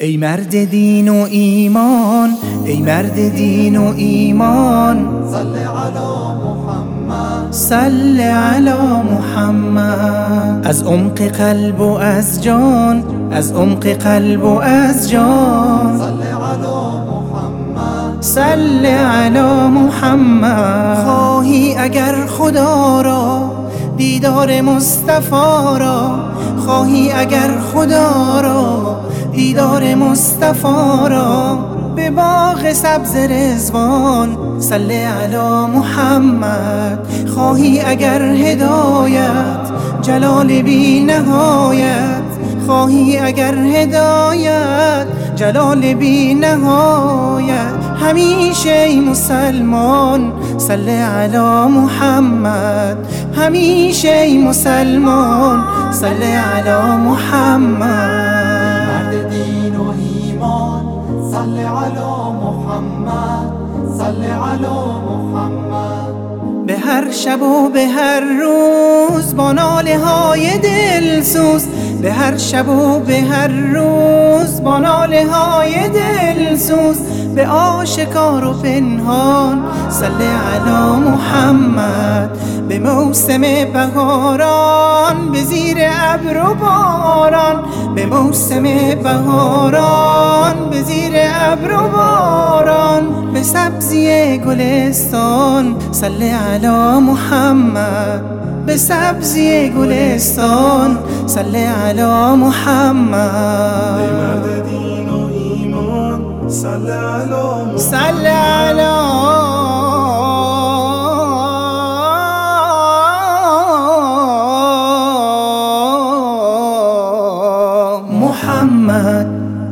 ای مرد دین و ایمان ای مرد دین و ایمان. صل علی محمد. صل علی محمد از عمق قلب و از جان از عمق قلب و از جان. صل علی محمد صل علی محمد. خواهی اگر خدا را دیدار مصطفی را خواهی اگر خدا را مصطفی را به باغ سبز رزوان صل علی محمد. خواهی اگر هدایت جلال بی نهایت. خواهی اگر هدایت جلال بی نهایت. همیشه ای مسلمان صل علی محمد. همیشه ای مسلمان صل علی محمد. صل علی محمد صل علی محمد. به هر شب و به هر روز با ناله های دلسوز. به هر شب و به هر روز با ناله های دلسوز. به آشکار و پنهان صل علی محمد. به موسم بهاران به زیر ابر و باران. به موسم بهاران به زیر ابر و باران. به سبزی گلستان صل علی محمد. به سبزی گلستان صل علی محمد. مرد دین و ایمان صل علی محمد. Muhammad.